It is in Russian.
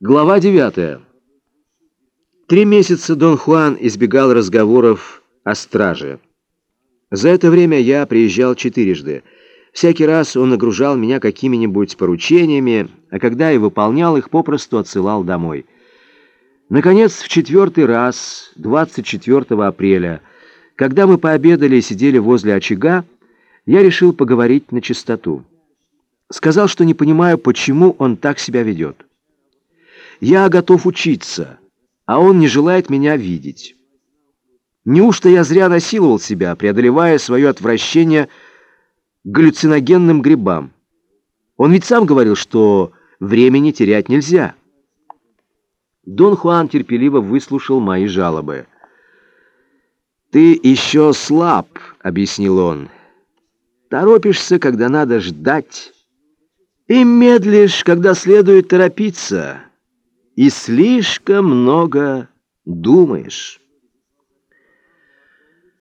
Глава 9. Три месяца Дон Хуан избегал разговоров о страже. За это время я приезжал четырежды. Всякий раз он нагружал меня какими-нибудь поручениями, а когда я выполнял их, попросту отсылал домой. Наконец, в четвертый раз, 24 апреля, когда мы пообедали и сидели возле очага, я решил поговорить на чистоту. Сказал, что не понимаю, почему он так себя ведет. Я готов учиться, а он не желает меня видеть. Неужто я зря насиловал себя, преодолевая свое отвращение к галлюциногенным грибам? Он ведь сам говорил, что времени терять нельзя. Дон Хуан терпеливо выслушал мои жалобы. «Ты еще слаб», — объяснил он. «Торопишься, когда надо ждать, и медлишь, когда следует торопиться» и слишком много думаешь».